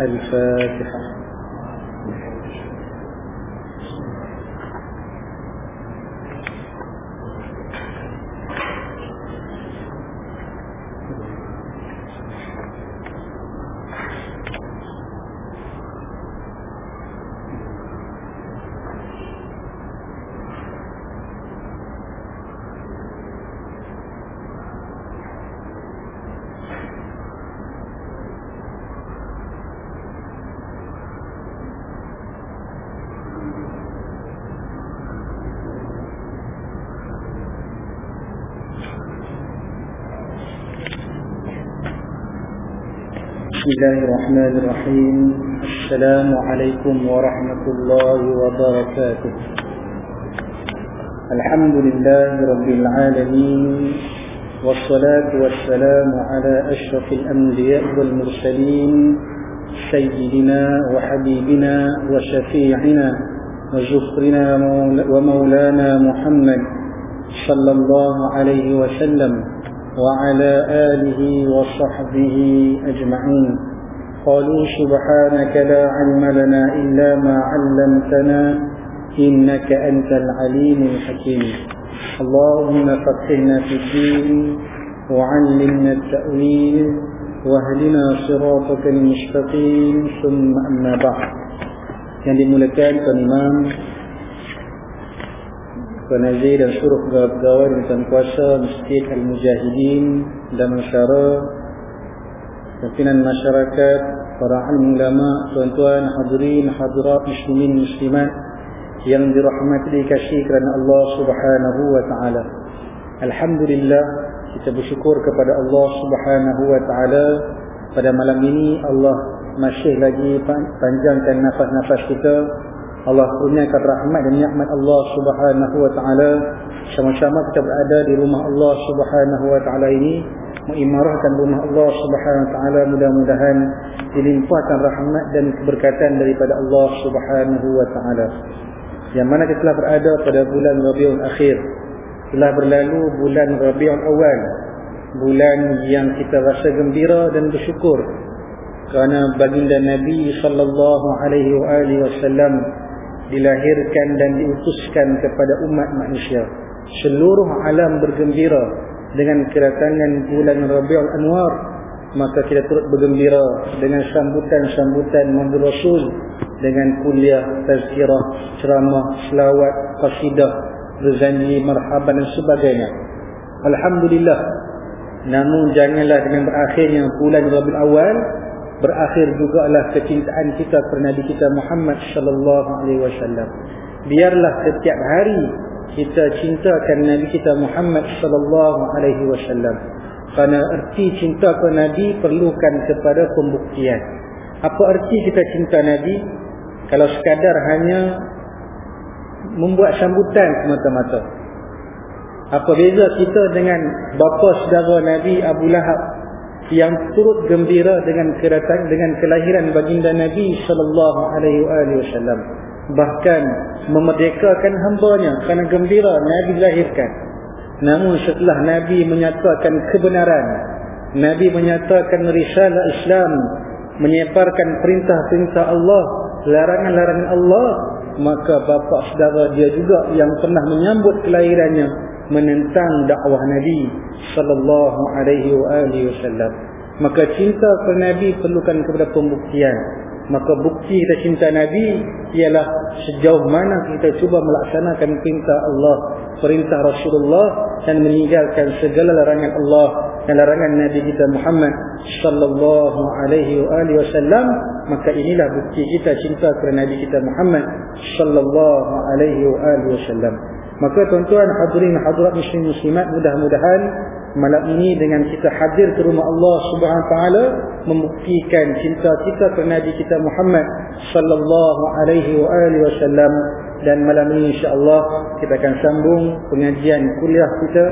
الفاتحة الله الرحمن الرحيم السلام عليكم ورحمة الله وبركاته الحمد لله رب العالمين والصلاة والسلام على أشرف الأنبياء والمرسلين سيدنا وحبيبنا وشفيعنا وجفرنا ومولانا محمد صلى الله عليه وسلم وعلى آله وصحبه أجمعين. قالوا سبحانك لا علم لنا إلا ما علمتنا إنك أنت العليم الحكيم. اللهم فقهنا في الدين وعلمنا التأويل واهدنا صراطك المستقيم. ثم أما بعد. Yang dimulakan Tuan Imam Tuan Azir dan seluruh pegawai dan tuan kuasa Masjid Al-Mujahidin dan masyarakat pimpinan masyarakat para ulama tuan-tuan hadirin hadirat muslimin muslimat yang dirahmati dikasih kerana Allah Subhanahu wa taala. Alhamdulillah kita bersyukur kepada Allah Subhanahu wa taala. Pada malam ini Allah masih lagi panjangkan nafas-nafas kita Allah kurniakan rahmat dan nikmat Allah Subhanahu wa taala sama-sama kita berada di rumah Allah Subhanahu wa taala ini mengimarahkan rumah Allah Subhanahu wa taala mudah-mudahan dilimpahkan rahmat dan keberkatan daripada Allah Subhanahu wa taala. Yang mana kita telah berada pada bulan Rabiul Akhir. Telah berlalu bulan Rabiul Awal. Bulan yang kita rasa gembira dan bersyukur kerana baginda Nabi sallallahu alaihi wasallam dilahirkan dan diutuskan kepada umat manusia. Seluruh alam bergembira dengan kedatangan bulan Rabiul Anwar, maka kita turut bergembira dengan sambutan-sambutan Muhammad Rasul dengan kuliah, tazkirah, ceramah, selawat, qasidah, berzanji, marhaban dan sebagainya. Alhamdulillah. Namun janganlah dengan berakhirnya bulan Rabiul Awal berakhir juga adalah kecintaan kita kepada Nabi kita Muhammad sallallahu alaihi wasallam. Biarlah setiap hari kita cintakan Nabi kita Muhammad sallallahu alaihi wasallam. Karena erti cinta kepada Nabi perlukan kepada pembuktian. Apa erti kita cinta Nabi? Kalau sekadar hanya membuat sambutan semata-mata. Apa beza kita dengan bapa saudara Nabi Abu Lahab yang turut gembira dengan kedatangan dengan kelahiran baginda Nabi sallallahu alaihi wasallam. Bahkan memerdekakan hamba-Nya kerana gembira Nabi dilahirkan namun setelah Nabi menyatakan kebenaran Nabi menyatakan risalah Islam menyebarkan perintah-perintah Allah larangan-larangan Allah maka bapa saudara dia juga yang pernah menyambut kelahirannya menentang dakwah Nabi sallallahu alaihi wasallam. Maka cinta kepada Nabi perlukan kepada pembuktian. Maka bukti kita cinta Nabi ialah sejauh mana kita cuba melaksanakan perintah Allah, perintah Rasulullah dan meninggalkan segala larangan Allah dan larangan Nabi kita Muhammad sallallahu alaihi wasallam. Maka inilah bukti kita cinta kepada Nabi kita Muhammad sallallahu alaihi wasallam. Maka tuan-tuan hadirin hadirat muslim muslimat mudah-mudahan malam ini dengan kita hadir ke rumah Allah Subhanahu taala membuktikan cinta kita kepada Nabi kita Muhammad sallallahu alaihi wa alihi wasallam. Dan malam ini insya-Allah kita akan sambung pengajian kuliah kita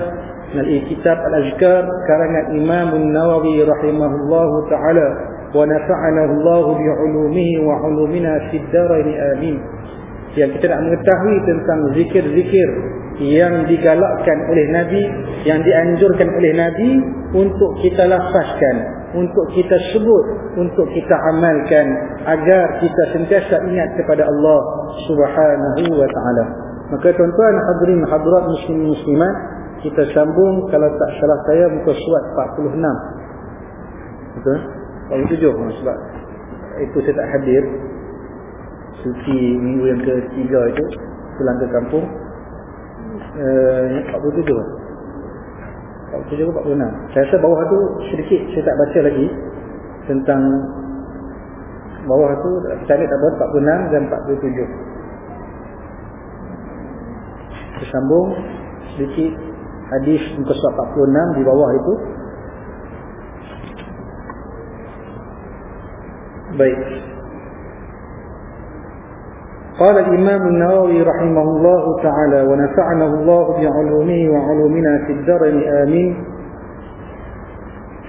melalui kitab Al-Azkar karangan Imam An-Nawawi rahimahullahu taala. Wa nafa'ana Allah bi 'ulumihi wa 'ulumina fid darain amin yang kita nak mengetahui tentang zikir-zikir yang digalakkan oleh Nabi, yang dianjurkan oleh Nabi untuk kita lafazkan untuk kita sebut untuk kita amalkan agar kita sentiasa ingat kepada Allah Subhanahu wa taala. Maka tuan-tuan hadirin hadirat muslim muslimat kita sambung kalau tak salah saya muka surat 46 betul? 47 sebab itu saya tak hadir suci minggu yang ketiga itu pulang ke kampung. Uh, 47 47 ke 46 saya rasa bawah tu sedikit saya tak baca lagi tentang bawah tu kita ambil tak buat 46 dan 47 tersambung sedikit hadis muka surat 46 di bawah itu. Baik قال الإمام النووي رحمه الله تعالى ونفعنا الله بعلومه وعلومنا في الدرن آمين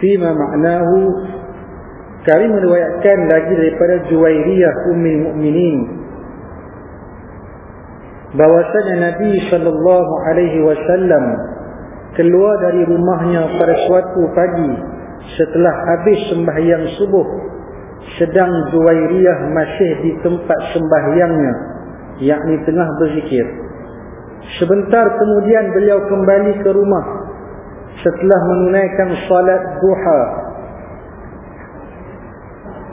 فيما معناه كريم meriwayatkan lagi daripada Juwairiyah Ummul Mukminin bahwasanya Nabi sallallahu alaihi wasallam keluar dari rumahnya pada suatu pagi setelah habis sembahyang subuh sedang Zuwairiyah masih di tempat sembahyangnya yakni tengah berzikir. Sebentar kemudian beliau kembali ke rumah setelah menunaikan salat duha.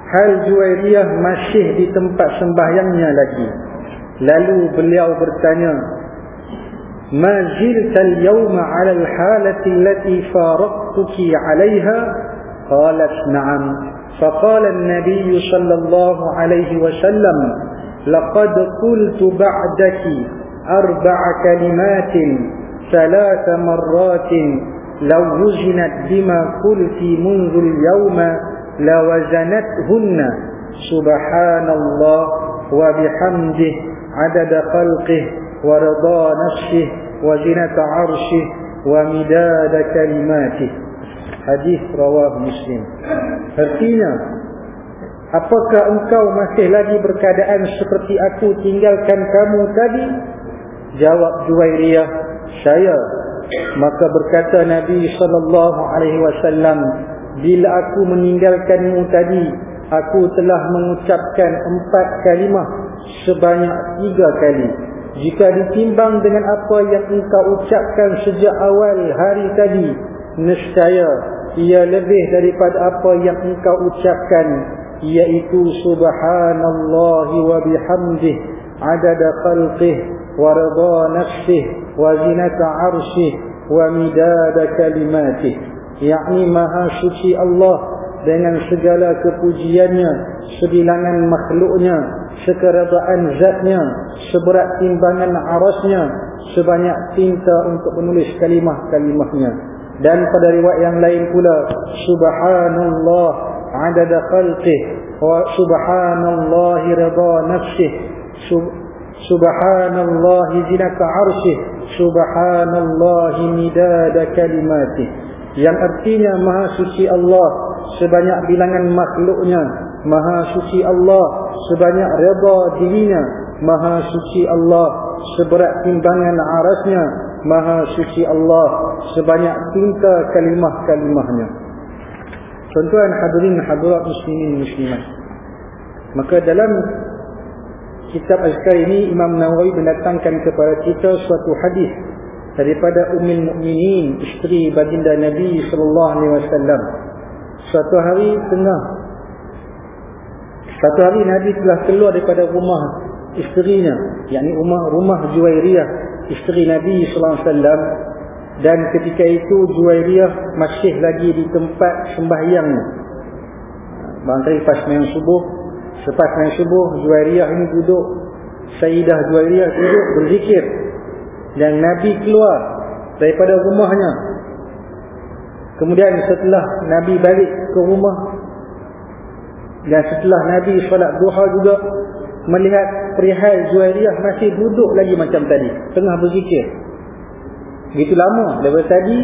Hal Zuwairiyah masih di tempat sembahyangnya lagi. Lalu beliau bertanya ma zilta al-yawma 'ala al-halati allati faraqtuki 'alayha qalat na'am فقال النبي صلى الله عليه وسلم لقد قلت بعدك أربع كلمات ثلاث مرات لو وزنت بما قلت منذ اليوم لوزنتهن. سبحان الله وبحمده عدد خلقه ورضا نفسه وزنة عرشه ومداد كلماته. Hadis rawah Muslim. Artinya, apakah engkau masih lagi berkeadaan seperti aku tinggalkan kamu tadi? Jawab Juwairiyah, saya. Maka berkata Nabi wasallam, bila aku meninggalkanmu tadi, aku telah mengucapkan empat kalimah sebanyak tiga kali. Jika ditimbang dengan apa yang engkau ucapkan sejak awal hari tadi, nescaya ia lebih daripada apa yang engkau ucapkan yaitu subhanallahi wa bihamdih adada khalqih wa rida nafsih wa zinata arshih wa midada kalimatih. Yakni maha suci Allah dengan segala kepujiannya sebilangan makhluknya sekeradaan zatnya seberat timbangan arasnya sebanyak tinta untuk menulis kalimah-kalimahnya dan pada riwayat yang lain pula subhanallah adada khalqih wa subhanallah rida nafsih subhanallah zinata arshih subhanallah midada kalimatih. Yang artinya maha suci Allah sebanyak bilangan makhluknya maha suci Allah sebanyak rida dirinya maha suci Allah seberat timbangan arasnya Maha suci Allah sebanyak tinta kalimah-kalimahnya. Tuan-tuan hadirin hadirat muslimin muslimat. Maka dalam kitab Azkar ini Imam Nawawi mendatangkan kepada kita suatu hadis daripada Ummul Mukminin isteri baginda Nabi sallallahu alaihi wasallam. Suatu hari tengah Satu hari Nabi telah keluar daripada rumah isterinya, yakni rumah rumah Juwairiyah isteri Nabi sallallahu alaihi wasallam dan ketika itu Juwairiyah masih lagi di tempat sembahyang. Barangkali pas sembahyang subuh, selepas sembahyang subuh Juwairiyah ini duduk Sayyidah Juwairiyah duduk berzikir dan Nabi keluar daripada rumahnya. Kemudian setelah Nabi balik ke rumah dan setelah Nabi solat duha juga melihat perihal Juwairiyah masih duduk lagi macam tadi. Tengah berzikir. Begitu lama. Daripada tadi,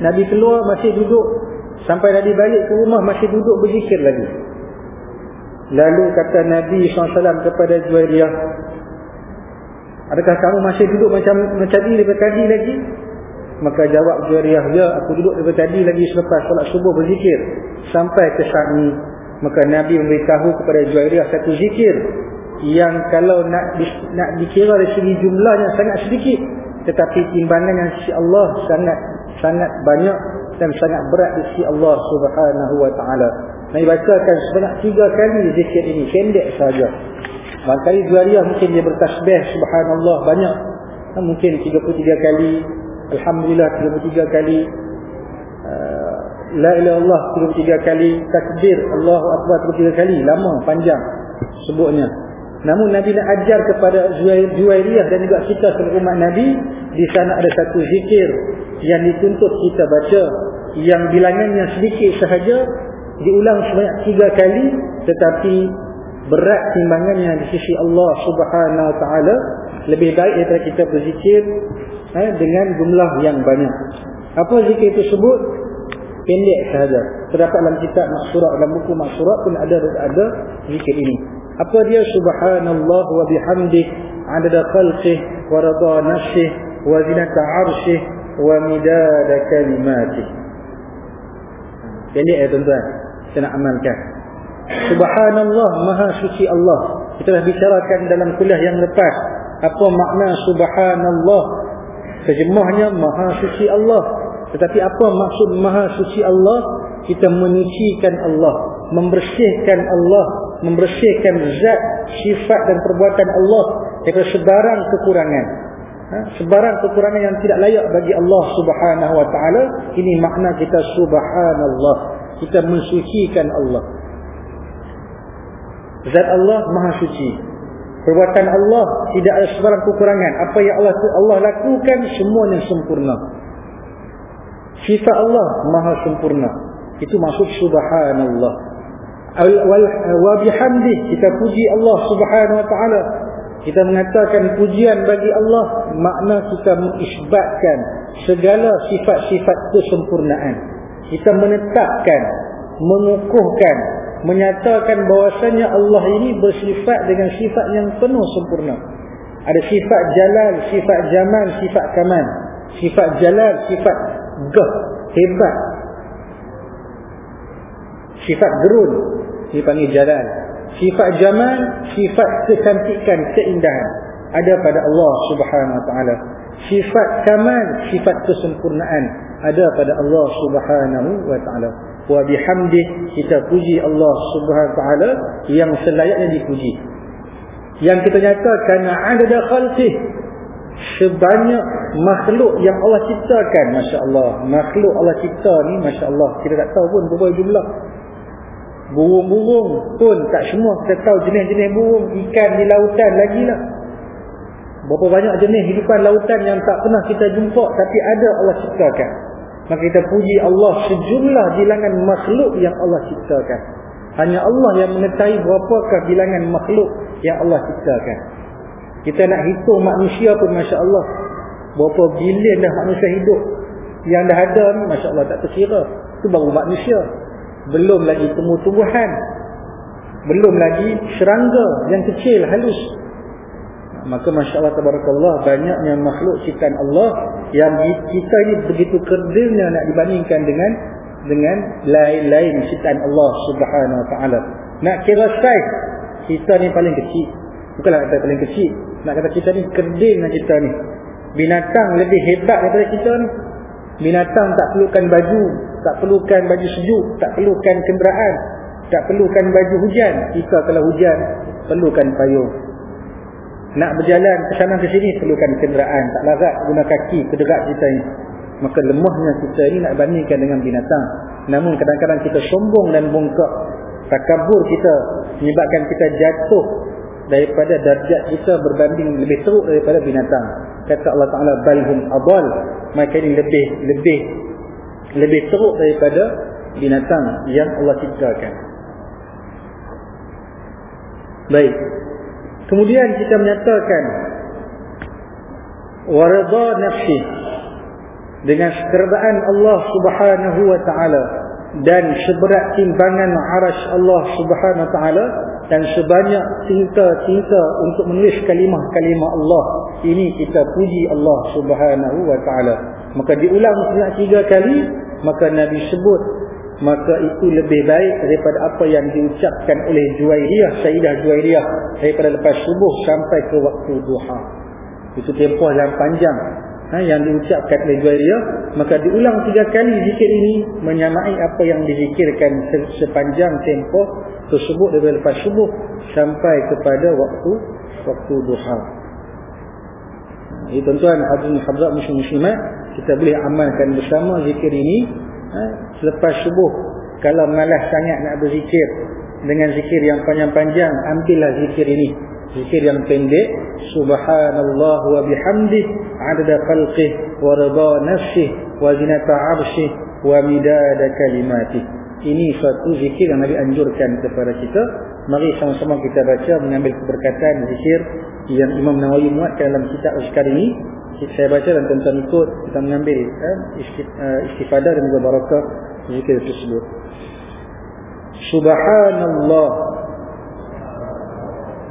Nabi keluar masih duduk. Sampai Nabi balik ke rumah masih duduk berzikir lagi. Lalu kata Nabi SAW kepada Juwairiyah. Adakah kamu masih duduk macam macam ini daripada tadi lagi? maka jawab Juwairiyah ya aku duduk dari tadi lagi selepas solat subuh berzikir sampai ke saat ini maka Nabi memberitahu kepada Juwairiyah satu zikir yang kalau nak nak dikira dari segi jumlahnya sangat sedikit tetapi timbangannya sisi Allah sangat sangat banyak dan sangat berat di sisi Allah Subhanahu wa taala. Nabi bacakan sebanyak tiga kali zikir ini pendek saja. Barangkali Juwairiyah mungkin dia bertasbih subhanallah banyak. Mungkin 33 kali Alhamdulillah 33 kali uh, La ilaha Allah 33 kali Takbir Allahu Akbar 33 kali Lama, panjang sebutnya Namun Nabi nak ajar kepada Juwairiyah dan juga kita sebagai umat Nabi Di sana ada satu zikir Yang dituntut kita baca Yang bilangannya sedikit sahaja Diulang sebanyak tiga kali Tetapi berat timbangannya di sisi Allah subhanahu wa ta'ala Lebih baik daripada kita berzikir eh, dengan jumlah yang banyak. Apa zikir itu sebut? Pendek sahaja. Terdapat dalam kitab maksurat, dalam buku maksurat pun ada ada zikir ini. Apa dia? Subhanallah wa bihamdih adada khalqih wa rada nafsih wa zinata arshih wa midada kalimatih. Pendek ya tuan-tuan. Kita nak amalkan. Subhanallah, maha suci Allah. Kita dah bicarakan dalam kuliah yang lepas. Apa makna subhanallah? Terjemahnya Maha Suci Allah. Tetapi apa maksud Maha Suci Allah? Kita menyucikan Allah. Membersihkan Allah. Membersihkan zat, sifat dan perbuatan Allah. Daripada sebarang kekurangan. Ha? Sebarang kekurangan yang tidak layak bagi Allah subhanahu wa ta'ala. Ini makna kita subhanallah. Kita mensucikan Allah. Zat Allah Maha Suci. Perbuatan Allah tidak ada sebarang kekurangan. Apa yang Allah Allah lakukan semuanya sempurna. Sifat Allah maha sempurna. Itu maksud subhanallah. Wa bihamdih kita puji Allah subhanahu wa ta'ala. Kita mengatakan pujian bagi Allah. Makna kita mengisbatkan segala sifat-sifat kesempurnaan. Kita menetapkan, mengukuhkan, menyatakan bahwasanya Allah ini bersifat dengan sifat yang penuh sempurna. Ada sifat jalal, sifat jamal, sifat kamal. Sifat jalal, sifat gah, hebat. Sifat gerun, dipanggil jalal. Sifat jamal, sifat kecantikan, keindahan. Ada pada Allah subhanahu wa ta'ala. Sifat kamal, sifat kesempurnaan. Ada pada Allah subhanahu wa ta'ala wa bihamdih kita puji Allah Subhanahu wa taala yang selayaknya dipuji. Yang kita nyatakan ada khalqih sebanyak makhluk yang Allah ciptakan masya-Allah. Makhluk Allah cipta ni masya-Allah kita tak tahu pun berapa jumlah. Burung-burung pun tak semua kita tahu jenis-jenis burung, ikan di lautan lagi lah. Berapa banyak jenis hidupan lautan yang tak pernah kita jumpa tapi ada Allah ciptakan. Maka kita puji Allah sejumlah bilangan makhluk yang Allah ciptakan. Hanya Allah yang mengetahui berapakah bilangan makhluk yang Allah ciptakan. Kita nak hitung manusia pun Masya Allah. Berapa bilion dah manusia hidup. Yang dah ada ni Masya Allah tak terkira. Itu baru manusia. Belum lagi tumbuh-tumbuhan. Belum lagi serangga yang kecil, halus maka Masya Allah Tabarakallah banyaknya makhluk ciptaan Allah yang kita ini begitu kerdilnya nak dibandingkan dengan dengan lain-lain ciptaan Allah Subhanahu Wa Taala. Nak kira saiz kita ni paling kecil. Bukanlah kata paling kecil. Nak kata kita ni kerdilnya kita ni. Binatang lebih hebat daripada kita ni. Binatang tak perlukan baju, tak perlukan baju sejuk, tak perlukan kenderaan, tak perlukan baju hujan. Kita kalau hujan perlukan payung. Nak berjalan ke sana ke sini perlukan kenderaan. Tak larat guna kaki kederat kita ini. Maka lemahnya kita ini nak bandingkan dengan binatang. Namun kadang-kadang kita sombong dan bongkak. Takabur kita menyebabkan kita jatuh daripada darjat kita berbanding lebih teruk daripada binatang. Kata Allah Ta'ala balhum abal. Maka ini lebih lebih lebih teruk daripada binatang yang Allah ciptakan. Baik. Kemudian kita menyatakan warada nafsi dengan keredaan Allah Subhanahu wa taala dan seberat timbangan arasy Allah Subhanahu wa taala dan sebanyak tinta-tinta untuk menulis kalimah-kalimah Allah. Ini kita puji Allah Subhanahu wa taala. Maka diulang sebanyak tiga kali maka Nabi sebut maka itu lebih baik daripada apa yang diucapkan oleh Juwairiyah Sayyidah Juwairiyah daripada lepas subuh sampai ke waktu duha. Itu tempoh yang panjang ha, yang diucapkan oleh Juwairiyah maka diulang tiga kali zikir ini menyamai apa yang dizikirkan sepanjang tempoh tersebut daripada lepas subuh sampai kepada waktu waktu duha. Ini tuan-tuan hadirin hadirat muslim-muslimat kita boleh amalkan bersama zikir ini. Ha, selepas subuh kalau malas sangat nak berzikir dengan zikir yang panjang-panjang ambillah zikir ini zikir yang pendek. Subhanallah wa bihamdih. Adada khalqih wa rida nafsih wa zinata arshih wa midada kalimatih. Ini suatu zikir yang Nabi anjurkan kepada kita. Mari sama-sama kita baca mengambil keberkatan zikir yang Imam Nawawi muatkan dalam kitab sekarang ini. Saya baca dan tuan-tuan ikut kita mengambil eh, istifadah dan juga barakah zikir tersebut. Subhanallah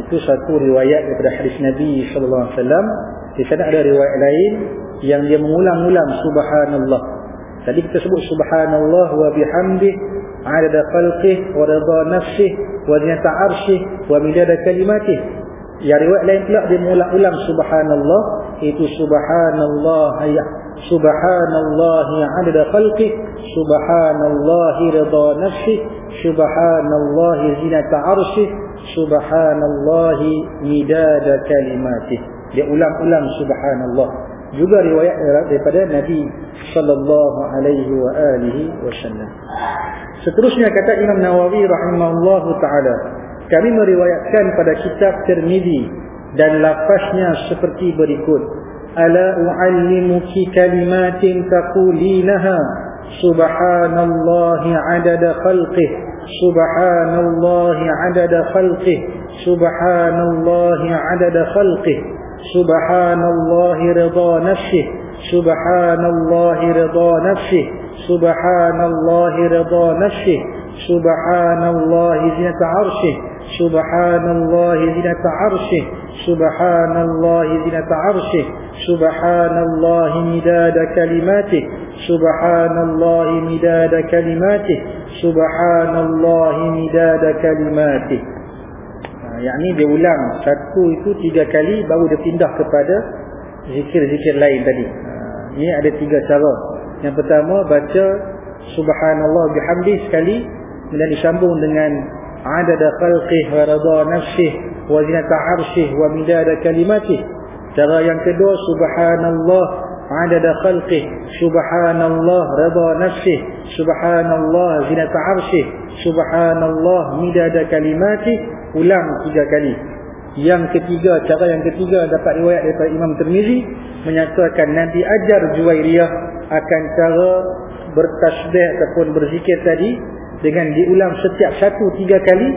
itu satu riwayat daripada hadis Nabi wasallam. Di sana ada riwayat lain yang dia mengulang-ulang subhanallah. Tadi kita sebut subhanallah wa bihamdih adada khalqih wa rida nafsih wa zinata arshih wa midada kalimatih. Yang riwayat lain pula dia mengulang-ulang subhanallah. Itu subhanallah ya subhanallah adada khalqih. Subhanallah rida nafsih. Subhanallah zinata arshih subhanallah midada kalimatih dia ulang-ulang subhanallah. Juga riwayat daripada Nabi sallallahu alaihi wa alihi wasallam. Seterusnya kata Imam Nawawi rahimahullahu taala kami meriwayatkan pada kitab Tirmizi dan lafaznya seperti berikut. Ala uallimuki kalimatin taqulinaha subhanallahi adada khalqih subhanallahi adada khalqih subhanallahi adada khalqih subhanallahi rida nafsih subhanallahi rida nafsih subhanallahi rida nafsih subhanallahi zinata arshih سبحان الله زنة عرشه سبحان الله زنة عرشه سبحان الله مداد كلماته سبحان الله مداد كلماته سبحان الله مداد كلماته yakni dia ulang satu itu tiga kali baru dia pindah kepada zikir-zikir lain tadi ini ada tiga cara yang pertama baca subhanallah bihamdi sekali kemudian disambung dengan عدد خلقه ورضا نفسه وزنة عرشه ومداد كلمته cara yang kedua subhanallah adada khalqih. Subhanallah rida nafsih. Subhanallah zinata arshih subhanallah midada kalimati. Ulang tiga kali. Yang ketiga cara yang ketiga dapat riwayat daripada Imam Tirmizi menyatakan Nabi ajar Juwairiyah akan cara bertasbih ataupun berzikir tadi dengan diulang setiap satu tiga kali.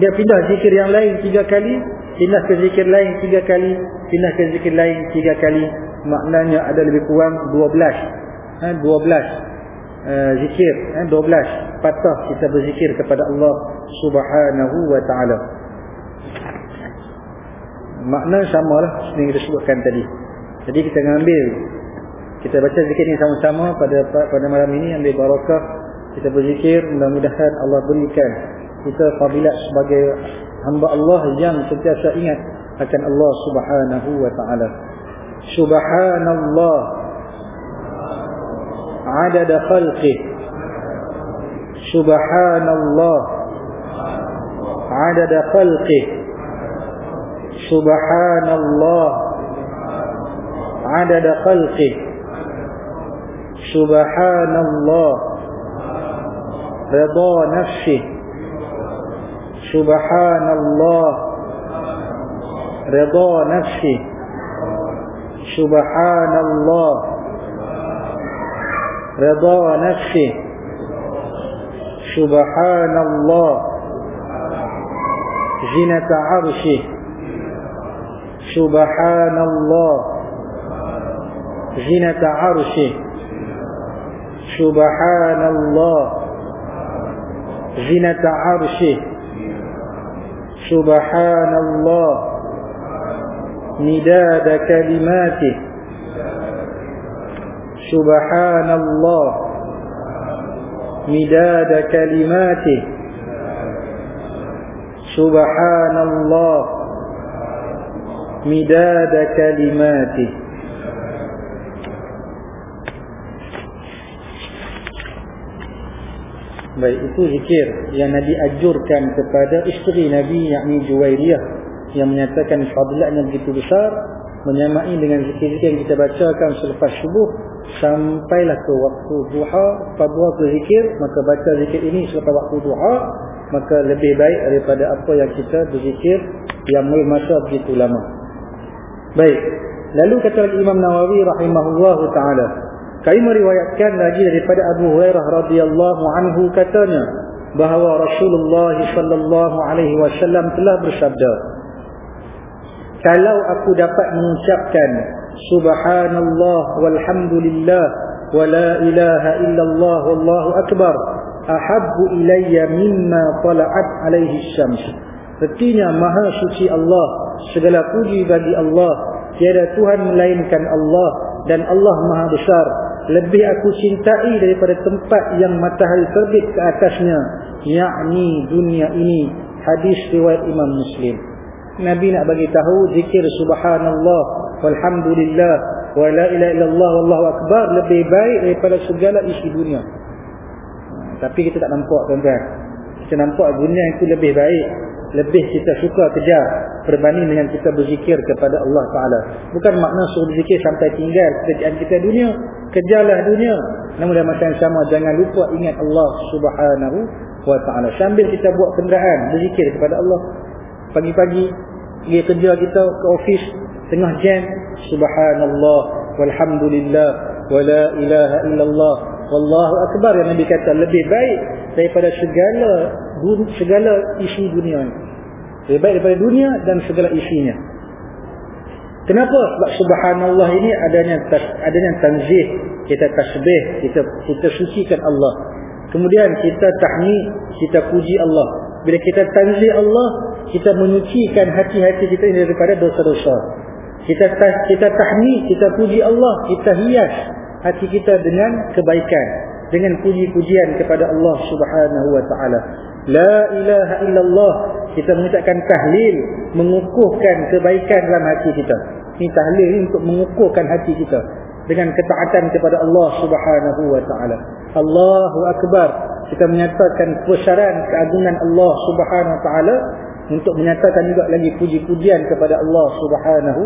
Dia pindah zikir yang lain tiga kali pindah ke zikir lain tiga kali pindah ke zikir lain tiga kali. Maknanya ada lebih kurang dua belas. Ha, dua belas uh, zikir ha, dua belas. Patah kita berzikir kepada Allah subhanahu wa ta'ala. Makna samalah seperti kita sebutkan tadi. Jadi kita mengambil kita baca zikir ini sama-sama pada pada malam ini ambil barakah kita berzikir. Mudah-mudahan Allah berikan kita fadilat sebagai hamba Allah yang sentiasa ingat akan Allah Subhanahu wa taala. Subhanallah adada khalqih Subhanallah Adada khalqih Subhanallah Adada khalqih Subhanallah سبحان الله. رضا نفسي. سبحان الله. رضا نفسي. سبحان الله. زنة عرشي. سبحان الله. زنة عرشي. سبحان الله. زنة عرشي, سبحان الله نداد كلماته. سبحان الله مداد كلماته. سبحان الله مداد كلماته. Baik, itu zikir yang Nabi ajurkan kepada isteri Nabi yakni Juwairiyah yang menyatakan fadilatnya begitu besar menyamai dengan zikir-zikir yang kita bacakan selepas subuh sampailah ke waktu duha apabila berzikir maka baca zikir ini selepas waktu duha maka lebih baik daripada apa yang kita berzikir yang masa begitu lama. Baik lalu kata Imam Nawawi rahimahullah taala kami meriwayatkan lagi daripada Abu Hurairah radhiyallahu anhu katanya bahawa Rasulullah sallallahu alaihi wasallam telah bersabda kalau aku dapat mengucapkan subhanallah walhamdulillah wa la ilaha illallah wallahu akbar ahabbu ilayya mimma tala'at alaihi syams. Artinya maha suci Allah segala puji bagi Allah tiada tuhan melainkan Allah dan Allah maha besar lebih aku cintai daripada tempat yang matahari terbit ke atasnya yakni dunia ini hadis riwayat Imam Muslim Nabi nak bagi tahu zikir subhanallah walhamdulillah wa la ilaha illallah wallahu akbar lebih baik daripada segala isi dunia. Tapi kita tak nampak tuan-tuan. Kita nampak dunia itu lebih baik, lebih kita suka kejar berbanding dengan kita berzikir kepada Allah Taala. Bukan makna suruh berzikir sampai tinggal kerjaan kita dunia, kejarlah dunia. Namun dalam masa yang sama jangan lupa ingat Allah Subhanahu wa taala. Sambil kita buat kenderaan berzikir kepada Allah pagi-pagi pergi kerja kita ke ofis tengah jam subhanallah walhamdulillah wala ilaha illallah wallahu akbar yang nabi kata lebih baik daripada segala segala isi dunia ini. Lebih baik daripada dunia dan segala isinya. Kenapa? Sebab subhanallah ini adanya adanya tanzih. Kita tasbih kita kita sucikan Allah. Kemudian kita tahmid kita puji Allah. Bila kita tanzih Allah kita menyucikan hati-hati kita daripada dosa-dosa. Kita kita tahmid, kita puji Allah, kita hias hati kita dengan kebaikan, dengan puji-pujian kepada Allah Subhanahu wa taala. La ilaha illallah, kita mengucapkan tahlil, mengukuhkan kebaikan dalam hati kita. Ini tahlil untuk mengukuhkan hati kita dengan ketaatan kepada Allah Subhanahu wa taala. Allahu akbar. Kita menyatakan kebesaran keagungan Allah Subhanahu wa taala untuk menyatakan juga lagi puji-pujian kepada Allah Subhanahu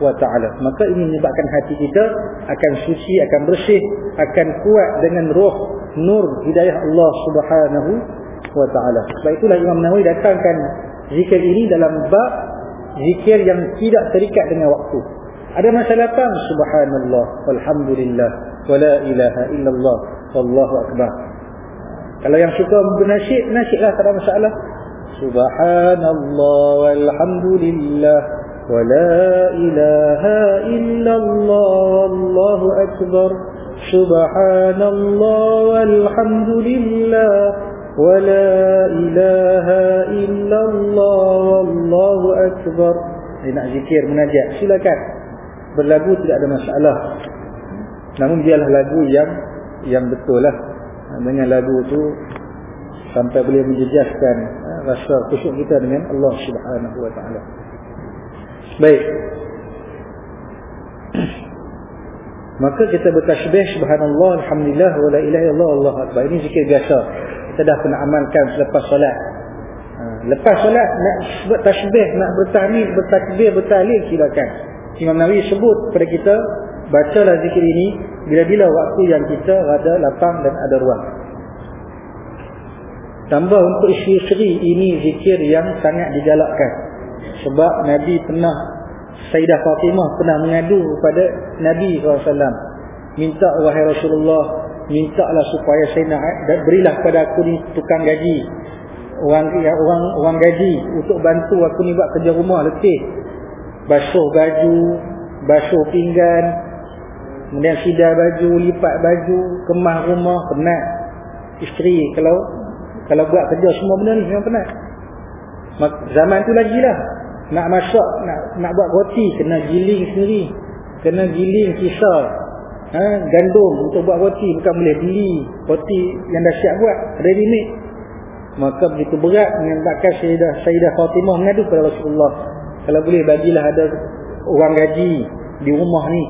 wa taala. Maka ini menyebabkan hati kita akan suci, akan bersih, akan kuat dengan roh nur hidayah Allah Subhanahu Wa Taala. Sebab itulah Imam Nawawi datangkan zikir ini dalam bab zikir yang tidak terikat dengan waktu. Ada masalah apa? Subhanallah, Alhamdulillah, Wala ilaha illallah, wallahu Akbar. Kalau yang suka bernasyid, nasyidlah tak ada masalah. Subhanallah, Alhamdulillah, Wala ilaha illallah, wallahu Akbar. Subhanallah, Alhamdulillah, أكبر سبحان الله والحمد لله ولا إله إلا الله والله أكبر Ini nak zikir, menajak, silakan Berlagu tidak ada masalah Namun biarlah lagu yang Yang betul lah Dengan lagu itu Sampai boleh menjejaskan rasa khusyuk kita dengan Allah Subhanahu wa taala. Baik. Maka kita bertasbih subhanallah alhamdulillah wala ilaha illallah Allahu akbar. Ini zikir biasa. dah kena amalkan selepas solat. Ha, lepas solat nak sebut tasbih nak bertahmid bertakbir bertahlil silakan. Imam Nawawi sebut kepada kita bacalah zikir ini bila-bila waktu yang kita ada lapang dan ada ruang. Tambah untuk isteri ini zikir yang sangat digalakkan. Sebab Nabi pernah Sayyidah Fatimah pernah mengadu kepada Nabi SAW minta wahai Rasulullah minta lah supaya saya nak berilah kepada aku ni tukang gaji. Orang ya, orang orang gaji untuk bantu aku ni buat kerja rumah letih. Basuh baju basuh pinggan kemudian sidar baju lipat baju kemah rumah penat. Isteri kalau kalau buat kerja semua benda ni memang penat. Zaman tu lagi lah. Nak masak nak nak buat roti kena giling sendiri. Kena giling kisar ha, gandum untuk buat roti bukan boleh beli. Roti yang dah siap buat ready made maka begitu berat menyebabkan Sayyidah, Sayyidah Fatimah mengadu kepada Rasulullah. Kalau boleh bagilah ada orang gaji di rumah ni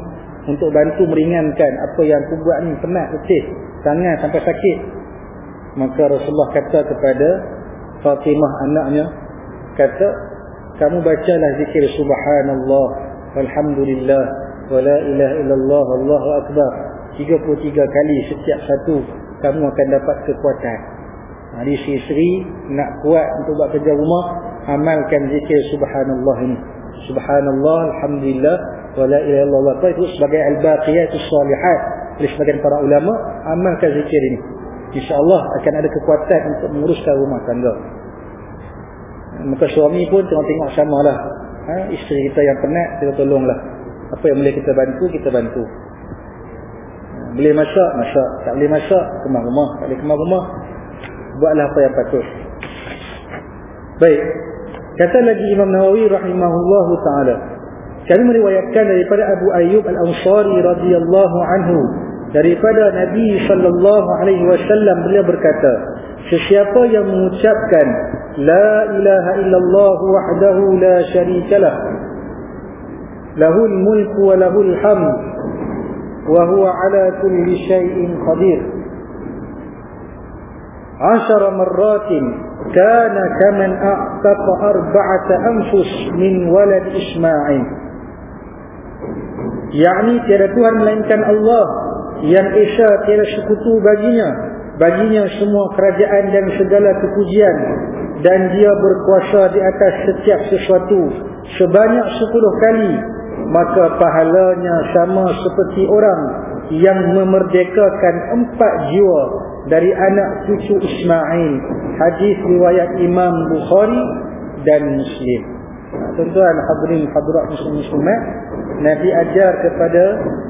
untuk bantu meringankan apa yang aku buat ni. Penat letih tangan sampai sakit. Maka Rasulullah kata kepada Fatimah anaknya kata kamu bacalah zikir subhanallah walhamdulillah wala ilaha illallah wallahu akbar. 33 kali setiap satu kamu akan dapat kekuatan. Hari ha, isteri nak kuat untuk buat kerja rumah amalkan zikir subhanallah ini. Subhanallah alhamdulillah wala ilaha illallah. Itu? Sebagai al-baqiyatus salihat. Oleh sebagian para ulama amalkan zikir ini. Insyaallah akan ada kekuatan untuk menguruskan rumah tangga. Maka suami pun tengok-tengok samalah. Ha, isteri kita yang penat kita tolonglah apa yang boleh kita bantu kita bantu. Boleh masak masak. Tak boleh masak kemar rumah. Tak boleh kemar rumah buatlah apa yang patut. Baik. Kata lagi Imam Nawawi rahimahullahu taala. Kami meriwayatkan daripada Abu Ayyub Al-Ansari radhiyallahu anhu daripada Nabi sallallahu alaihi wasallam beliau berkata sesiapa yang mengucapkan la ilaha illallah wahdahu la syarikalah lahul mulku wa lahul hamd wa huwa ala kulli syai'in qadir عشر مرات كان كمن أعتق أربعة أنفس من ولد إسماعيل يعني tiada Tuhan melainkan Allah yang Esa tiada sekutu baginya baginya semua kerajaan dan segala kepujian dan dia berkuasa di atas setiap sesuatu sebanyak sepuluh kali maka pahalanya sama seperti orang yang memerdekakan empat jiwa dari anak cucu Ismail. Hadis riwayat Imam Bukhari dan Muslim. Tuan-tuan hadirin hadirat muslim-muslimat Nabi ajar kepada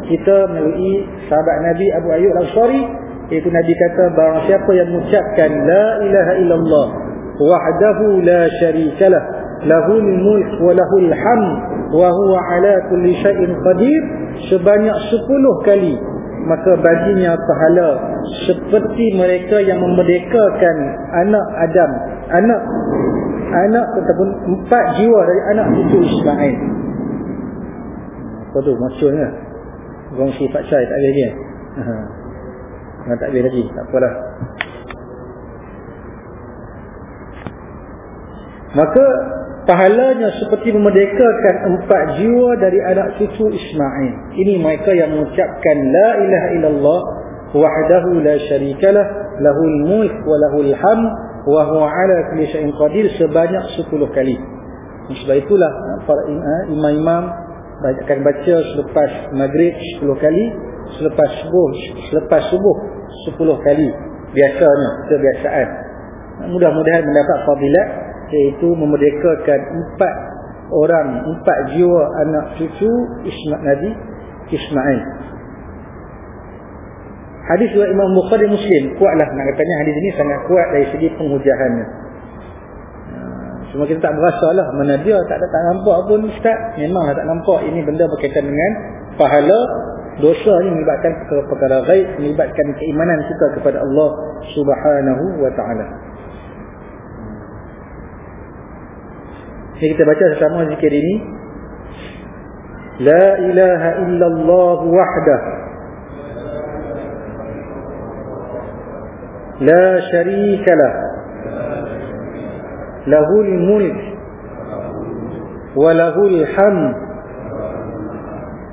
kita melalui sahabat Nabi Abu Ayyub Al-Ansari. Iaitu Nabi kata bahawa siapa yang mengucapkan la ilaha illallah wahdahu la syarikalah lahul mulk wa lahul hamd wa huwa ala kulli syai'in qadir. Sebanyak 10 kali maka baginya pahala seperti mereka yang memerdekakan anak Adam. Anak anak ataupun empat jiwa dari anak cucu Ismail. Apa tu maksudnya? Orang sifat cai tak boleh lagi ha. tak boleh lagi tak apalah. Maka pahalanya seperti memerdekakan empat jiwa dari anak cucu Ismail. Ini mereka yang mengucapkan la ilaha illallah wahdahu la syarikalah lahul mulk wa lahul hamd wa huwa ala kulli syai'in qadir sebanyak 10 kali. Sebab itulah para imam-imam akan baca selepas maghrib 10 kali selepas subuh selepas subuh 10 kali biasanya kebiasaan. Mudah-mudahan mendapat fadilat iaitu memerdekakan empat orang empat jiwa anak cucu Ismail Nabi Ismail hadis dua Imam Bukhari Muslim kuatlah nak katanya hadis ini sangat kuat dari segi penghujahannya Cuma kita tak berasa lah mana dia tak ada tak nampak pun Ustaz. Memanglah tak nampak ini benda berkaitan dengan pahala. Dosa ini melibatkan perkara gaib. Melibatkan keimanan kita kepada Allah subhanahu wa ta'ala. Jadi kita baca sama zikir ini. La ilaha illallah wahdah. لا شريك له له الملك وله الحمد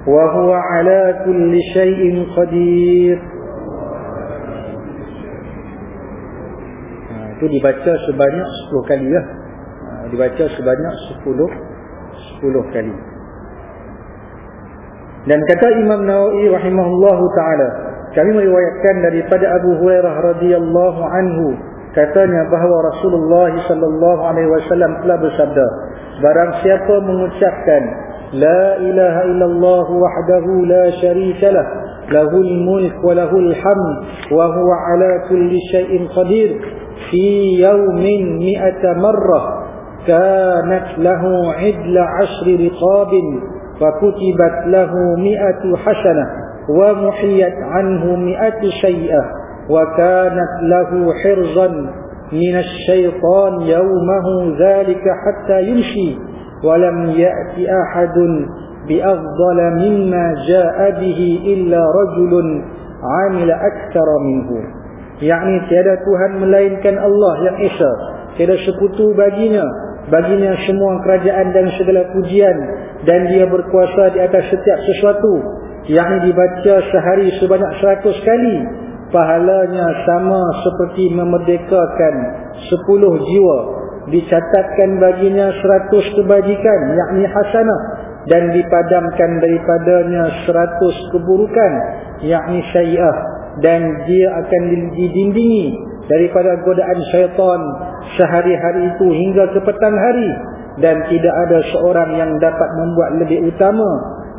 وهو على كل شيء قدير itu dibaca sebanyak 10 kali ya. dibaca sebanyak 10 10 kali. Dan kata Imam Nawawi rahimahullahu taala kami meriwayatkan daripada Abu Hurairah radhiyallahu anhu katanya bahawa Rasulullah sallallahu alaihi wasallam telah bersabda barang siapa mengucapkan la ilaha illallah wahdahu la syarika lah lahul mulk wa lahul hamd wa huwa ala kulli syai'in qadir fi yawmin mi'ata marrah kanat lahu 'idla 'ashri riqabin فكتبت له مئة حسنة ومحيت عنه مئة شيئة وكانت له حرزا من الشيطان يومه ذلك حتى يمشي ولم يأت أحد بأفضل مما جاء به إلا رجل عامل أكثر منه. يعني tiada Tuhan melainkan Allah yang Esa tiada sekutu baginya baginya semua kerajaan dan segala pujian dan dia berkuasa di atas setiap sesuatu yang dibaca sehari sebanyak seratus kali pahalanya sama seperti memerdekakan sepuluh jiwa dicatatkan baginya seratus kebajikan yakni hasanah dan dipadamkan daripadanya seratus keburukan yakni syai'ah dan dia akan didindingi daripada godaan syaitan sehari-hari itu hingga ke petang hari. Dan tidak ada seorang yang dapat membuat lebih utama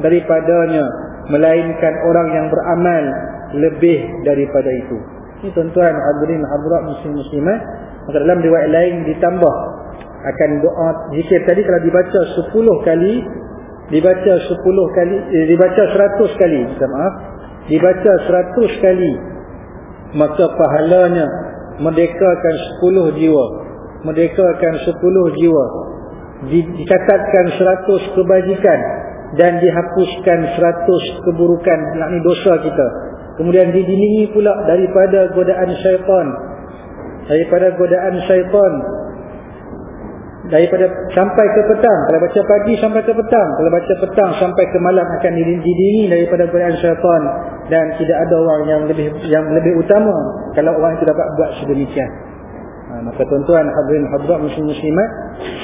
daripadanya melainkan orang yang beramal lebih daripada itu. Ini tuan-tuan hadirin hadirat muslim-muslimat maka dalam riwayat lain ditambah akan doa zikir tadi kalau dibaca 10 kali dibaca 10 kali eh, dibaca 100 kali maaf dibaca 100 kali maka pahalanya merdekakan 10 jiwa. Merdekakan 10 jiwa. Dicatatkan 100 kebajikan dan dihapuskan 100 keburukan yakni dosa kita. Kemudian didindingi pula daripada godaan syaitan. Daripada godaan syaitan daripada sampai ke petang kalau baca pagi sampai ke petang kalau baca petang sampai ke malam akan didindingi daripada godaan syaitan dan tidak ada orang yang lebih yang lebih utama kalau orang itu dapat buat sedemikian. Ha, maka tuan-tuan hadirin hadirat muslim-muslimat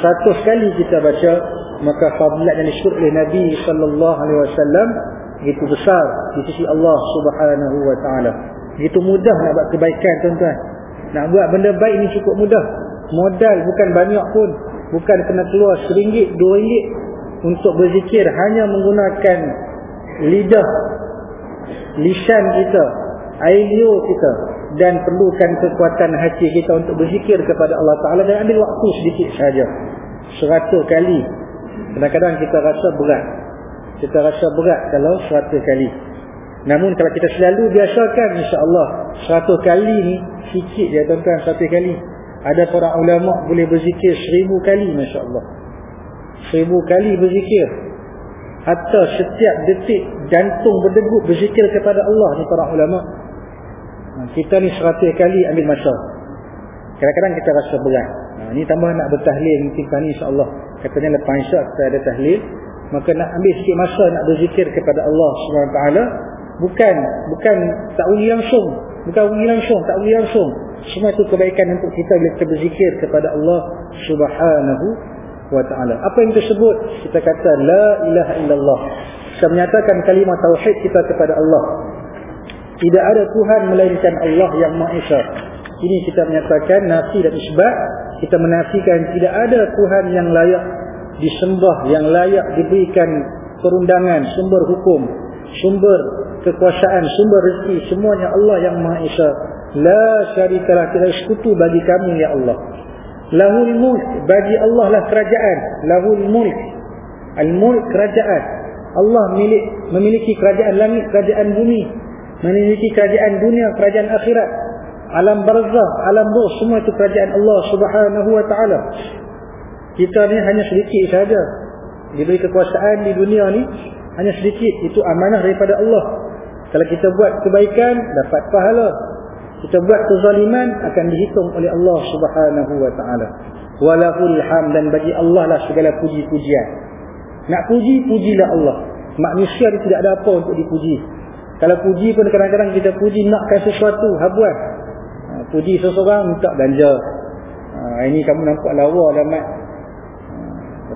satu kali kita baca maka fadilat yang disebut oleh Nabi sallallahu alaihi wasallam begitu besar di sisi Allah Subhanahu wa taala. Begitu mudah nak buat kebaikan tuan-tuan. Nak buat benda baik ini cukup mudah. Modal bukan banyak pun bukan kena keluar seringgit dua ringgit untuk berzikir. Hanya menggunakan lidah lisan kita liur kita. Dan perlukan kekuatan hati kita untuk berzikir kepada Allah Ta'ala dan ambil waktu sedikit saja. Seratus kali. Kadang-kadang kita rasa berat. Kita rasa berat kalau seratus kali. Namun kalau kita selalu biasakan insyaAllah seratus kali ni sikit je tuan-tuan seratus kali ada para ulama boleh berzikir seribu kali Masya Allah Seribu kali berzikir. Hatta setiap detik jantung berdegup berzikir kepada Allah ni para ulama. Kita ni seratus kali ambil masa. Kadang-kadang kita rasa berat. Ni tambah nak bertahlil mungkin kan insyaAllah. Katanya lepas insya kita ada tahlil Maka nak ambil sikit masa nak berzikir kepada Allah SWT Bukan Bukan tak uli langsung Bukan uli langsung Tak uli langsung semua itu kebaikan untuk kita bila kita berzikir kepada Allah Subhanahu wa taala. Apa yang tersebut? Kita kata la ilaha illallah. Kita menyatakan kalimah tauhid kita kepada Allah. Tidak ada Tuhan melainkan Allah yang Maha Esa. Ini kita menyatakan nafi dan isbat. Kita menafikan tidak ada Tuhan yang layak disembah, yang layak diberikan perundangan, sumber hukum, sumber kekuasaan, sumber rezeki, semuanya Allah yang Maha Esa. La syarikalah tidak sekutu bagi kami ya Allah. Lahul mulk bagi Allah lah kerajaan. Lahul mulk. Al-mulk kerajaan. Allah milik memiliki kerajaan langit, kerajaan bumi, memiliki kerajaan dunia, kerajaan akhirat. Alam barzah, alam ruh semua itu kerajaan Allah Subhanahu wa taala. Kita ni hanya sedikit saja. Diberi kekuasaan di dunia ni hanya sedikit. Itu amanah daripada Allah. Kalau kita buat kebaikan dapat pahala kita buat kezaliman akan dihitung oleh Allah Subhanahu wa taala. Walahul ham dan bagi Allah lah segala puji-pujian. Nak puji pujilah Allah. Manusia dia tidak ada apa untuk dipuji. Kalau puji pun kadang-kadang kita puji nakkan sesuatu habuan. Ha, puji seseorang minta ganja ha, ini kamu nampak lawa lah mat ha,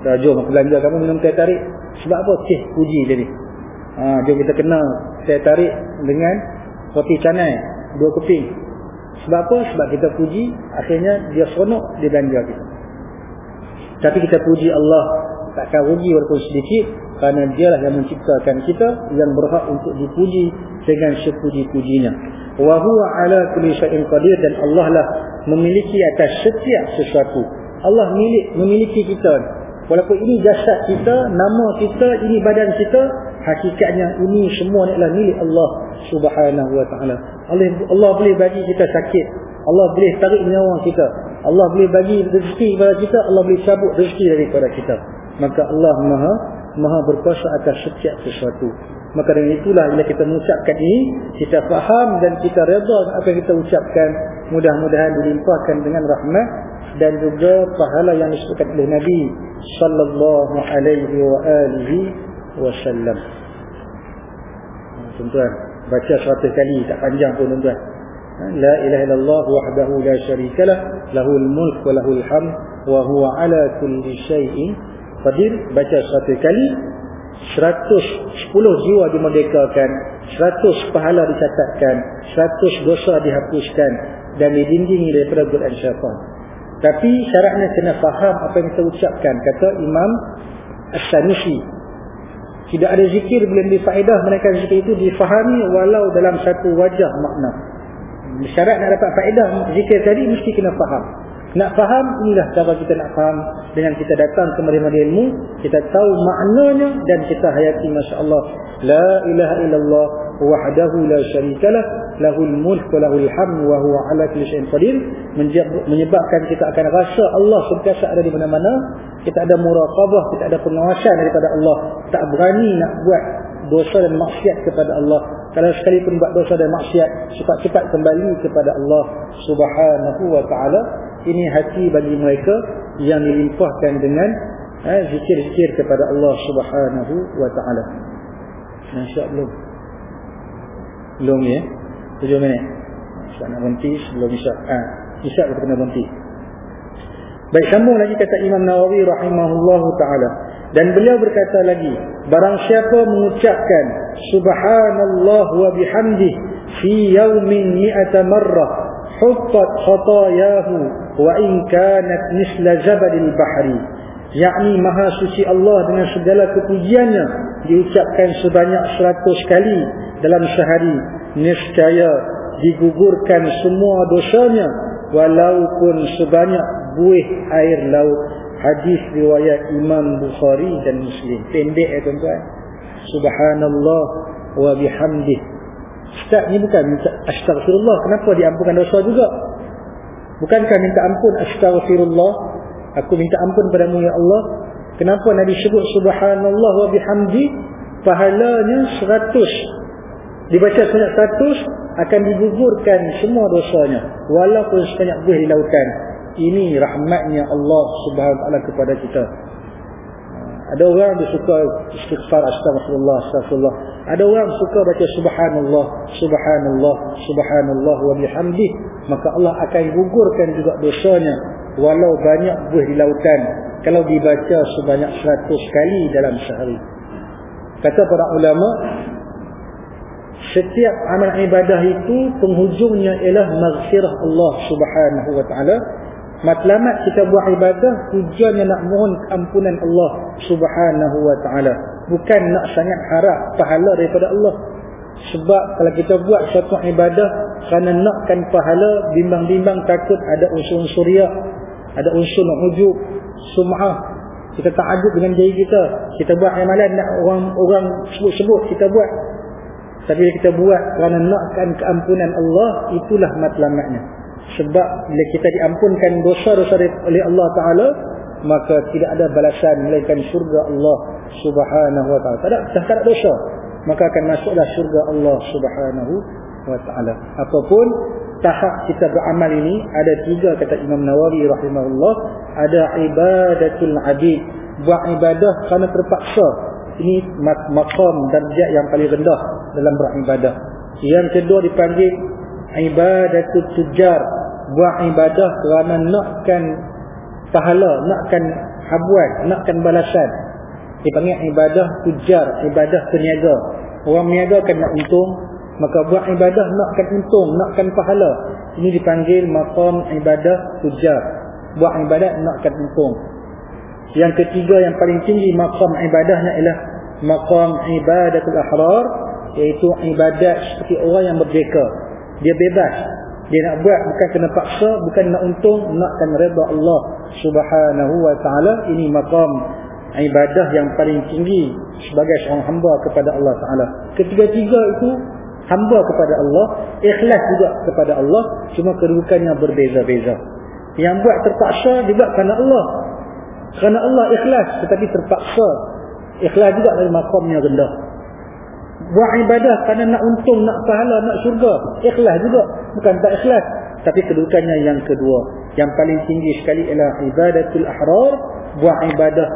kata jom aku belanja kamu minum teh tarik. Sebab apa? Cih puji jadi ha, jom kita kenal teh tarik dengan roti canai dua keping. Sebab apa? sebab kita puji akhirnya dia seronok dia belanja kita. Tapi kita puji Allah takkan rugi walaupun sedikit kerana dialah yang menciptakan kita yang berhak untuk dipuji dengan sepuji-pujinya. Wa huwa ala kulli syai'in qadir dan Allah lah memiliki atas setiap sesuatu. Allah milik memiliki kita. Walaupun ini jasad kita nama kita ini badan kita hakikatnya ini semua adalah milik Allah subhanahu wa ta'ala. Allah, boleh bagi kita sakit. Allah boleh tarik nyawa kita. Allah boleh bagi rezeki kepada kita. Allah boleh cabut rezeki daripada kita. Maka Allah maha maha berkuasa atas setiap sesuatu. Maka dengan itulah bila kita mengucapkan ini kita faham dan kita redha apa kita ucapkan. Mudah-mudahan dilimpahkan dengan rahmat dan juga pahala yang disebutkan oleh Nabi sallallahu alaihi wa alihi wasallam. Tuan-tuan baca 100 kali tak panjang pun tuan-tuan. La ilaha illallah wahdahu la syarikalah lahul mulk wa lahul hamd wa huwa ala kulli syai'in Fadil baca satu kali 110 jiwa dimerdekakan 100 pahala dicatatkan 100 dosa dihapuskan dan didindingi daripada godaan syaitan. Tapi syaratnya kena faham apa yang kita ucapkan kata Imam As-Sanusi tidak ada zikir boleh difaedah mereka zikir itu difahami walau dalam satu wajah makna. Syarat nak dapat faedah zikir tadi mesti kena faham nak faham, inilah cara kita nak faham dengan kita datang ke majlis ilmu, kita tahu maknanya dan kita hayati masya-Allah. La ilaha illallah wahdahu la syarikalah, lahul mulk wa lahul hamd wa huwa ala kulli syai'in qadir. Menyebabkan kita akan rasa Allah sentiasa ada di mana-mana. Kita ada muraqabah, kita ada pengawasan daripada Allah. Tak berani nak buat dosa dan maksiat kepada Allah. Kalau sekali pun buat dosa dan maksiat, cepat-cepat kembali kepada Allah Subhanahu wa taala ini hati bagi mereka yang dilimpahkan dengan eh, zikir-zikir kepada Allah Subhanahu wa taala. Masya belum. Belum ya. 7 minit. Saya nak berhenti sebelum isyak. Ah, isyak kita kena berhenti. Baik sambung lagi kata Imam Nawawi rahimahullahu taala dan beliau berkata lagi barang siapa mengucapkan subhanallah wa bihamdi fi yawmin mi'ata marrah huttat khatayahu wa in kanat misla jabalil bahri. Yakni maha suci Allah dengan segala kepujiannya diucapkan sebanyak seratus kali dalam sehari. Niscaya digugurkan semua dosanya walaupun sebanyak buih air laut hadis riwayat Imam Bukhari dan Muslim pendek ya tuan-tuan subhanallah wa bihamdih Ustaz ni bukan minta astaghfirullah. Kenapa diampunkan dosa juga? Bukankah minta ampun astaghfirullah? Aku minta ampun padamu ya Allah. Kenapa Nabi sebut subhanallah wa bihamdi? Pahalanya seratus. Dibaca sebanyak seratus akan digugurkan semua dosanya. Walaupun sebanyak buih di lautan. Ini rahmatnya Allah subhanahu ta'ala kepada kita. Ada orang dia suka istighfar astagfirullah astagfirullah. Ada orang suka baca subhanallah subhanallah subhanallah wa bihamdih maka Allah akan gugurkan juga dosanya walau banyak buih di lautan kalau dibaca sebanyak 100 kali dalam sehari. Kata para ulama setiap amal ibadah itu penghujungnya ialah maghfirah Allah Subhanahu wa taala matlamat kita buat ibadah tujuannya nak mohon ampunan Allah subhanahu wa ta'ala. Bukan nak sangat harap pahala daripada Allah. Sebab kalau kita buat satu ibadah kerana nakkan pahala bimbang-bimbang takut ada unsur-unsur riak ada unsur nak ujub sum'ah. Kita tak aduk dengan diri kita. Kita buat amalan nak orang orang sebut-sebut kita buat. Tapi kita buat kerana nakkan keampunan Allah itulah matlamatnya sebab bila kita diampunkan dosa-dosa oleh Allah Ta'ala maka tidak ada balasan melainkan syurga Allah Subhanahu Wa Ta'ala tak tak ada dosa maka akan masuklah syurga Allah Subhanahu wa taala. Apapun tahap kita beramal ini ada tiga kata Imam Nawawi rahimahullah, ada ibadatul abid, buat ibadah kerana terpaksa. Ini maqam darjat yang paling rendah dalam beribadah. Yang kedua dipanggil ibadatul tujar, buat ibadah kerana nakkan pahala, nakkan habuan, nakkan balasan. Dipanggil ibadah tujar, ibadah peniaga. Orang meniaga kan nak untung, maka buat ibadah nakkan untung, nakkan pahala. Ini dipanggil maqam ibadah tujar. Buat ibadah nakkan untung. Yang ketiga yang paling tinggi maqam ibadahnya ialah maqam ibadatul ahrar, iaitu ibadat seperti orang yang merdeka. Dia bebas. Dia nak buat bukan kena paksa, bukan nak untung, nakkan redha Allah Subhanahu wa taala. Ini maqam ibadah yang paling tinggi sebagai seorang hamba kepada Allah taala. Ketiga-tiga itu hamba kepada Allah, ikhlas juga kepada Allah, cuma kedudukannya berbeza-beza. Yang buat terpaksa juga kerana Allah. Kerana Allah ikhlas tetapi terpaksa. Ikhlas juga dari makamnya rendah. Buat ibadah kerana nak untung, nak pahala, nak syurga. Ikhlas juga. Bukan tak ikhlas. Tapi kedudukannya yang kedua. Yang paling tinggi sekali ialah ibadatul ahrar. Buat ibadah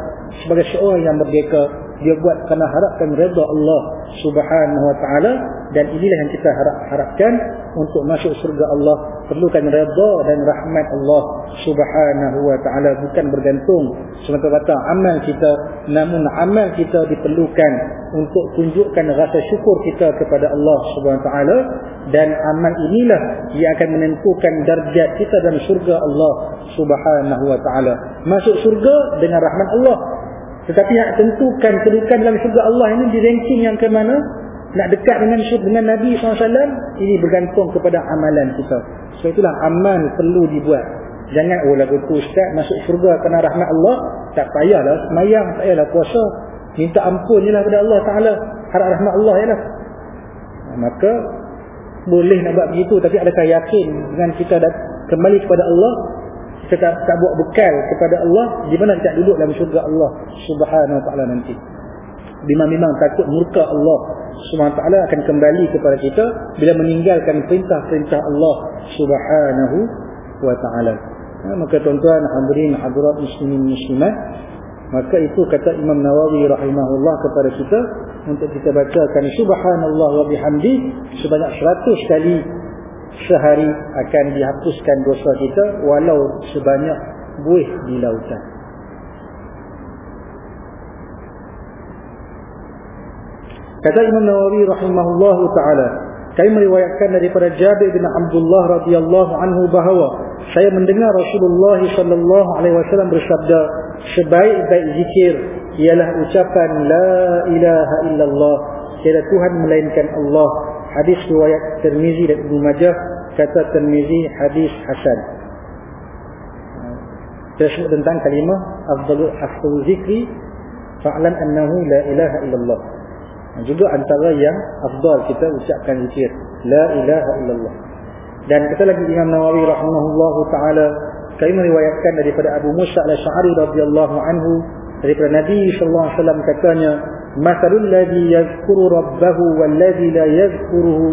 sebagai seorang yang merdeka dia buat kerana harapkan redha Allah Subhanahu wa taala dan inilah yang kita harap harapkan untuk masuk surga Allah. Perlukan redha dan rahmat Allah Subhanahu wa taala bukan bergantung semata-mata amal kita namun amal kita diperlukan untuk tunjukkan rasa syukur kita kepada Allah Subhanahu wa taala. Dan amal inilah yang akan menentukan darjat kita dalam surga Allah Subhanahu wa taala. Masuk surga dengan rahmat Allah tetapi nak tentukan kedudukan dalam syurga Allah ini di ranking yang ke mana? Nak dekat dengan syurga dengan Nabi SAW, ini bergantung kepada amalan kita. So itulah amal perlu dibuat. Jangan, oh lagu tu Ustaz masuk syurga kerana rahmat Allah. Tak payahlah semayang, tak payahlah puasa. Minta ampun je lah kepada Allah Ta'ala. Harap rahmat Allah je lah. Maka, boleh nak buat begitu. Tapi adakah yakin dengan kita kembali kepada Allah? Kita tak, buat bekal kepada Allah di mana kita duduk dalam syurga Allah subhanahu wa ta'ala nanti? Memang-memang takut murka Allah subhanahu wa ta'ala akan kembali kepada kita bila meninggalkan perintah-perintah Allah subhanahu wa ta'ala. Ha, maka tuan-tuan hadirin hadirat muslimin muslimat maka itu kata Imam Nawawi rahimahullah kepada kita untuk kita bacakan subhanallah wa bihamdi sebanyak 100 kali sehari akan dihapuskan dosa kita walau sebanyak buih di lautan. Kata Imam Nawawi rahimahullahu taala, kami meriwayatkan daripada Jabir bin Abdullah radhiyallahu anhu bahawa saya mendengar Rasulullah sallallahu alaihi wasallam bersabda, sebaik-baik zikir ialah ucapan la ilaha illallah, tiada Tuhan melainkan Allah hadis riwayat Tirmizi dan Ibnu Majah kata Tirmizi hadis hasan. Tersebut tentang kalimah afdalu afdalu zikri fa'lam annahu la ilaha illallah. Juga antara yang afdal kita ucapkan zikir la ilaha illallah. Dan kata lagi Imam Nawawi rahimahullahu taala kami meriwayatkan daripada Abu Musa al-Asy'ari radhiyallahu anhu daripada Nabi sallallahu alaihi wasallam katanya yadhkuru rabbahu wal ladzi la yadhkuruhu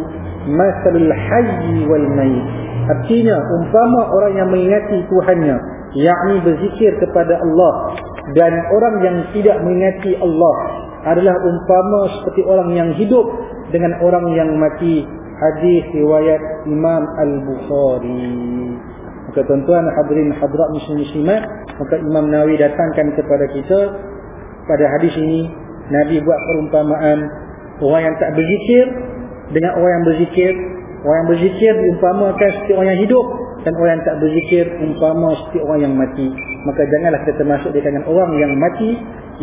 masalul hayy wal mayit artinya umpama orang yang mengingati Tuhannya yakni berzikir kepada Allah dan orang yang tidak mengingati Allah adalah umpama seperti orang yang hidup dengan orang yang mati. Hadis riwayat Imam Al-Bukhari. Maka tuan-tuan hadirin hadirat muslim-muslimat maka Imam Nawawi datangkan kepada kita pada hadis ini Nabi buat perumpamaan orang yang tak berzikir dengan orang yang berzikir. Orang yang berzikir diumpamakan seperti orang yang hidup dan orang yang tak berzikir umpama seperti orang yang mati. Maka janganlah kita termasuk di kalangan orang yang mati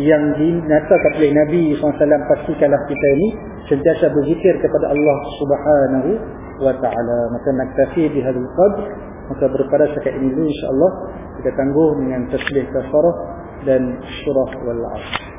yang dinyatakan oleh Nabi SAW pastikanlah kita ini sentiasa berzikir kepada Allah Subhanahu wa taala. Maka nak tafi di hadis qad maka berpada sekat ini insyaAllah kita tangguh dengan tasbih kafarah dan surah wal-'asr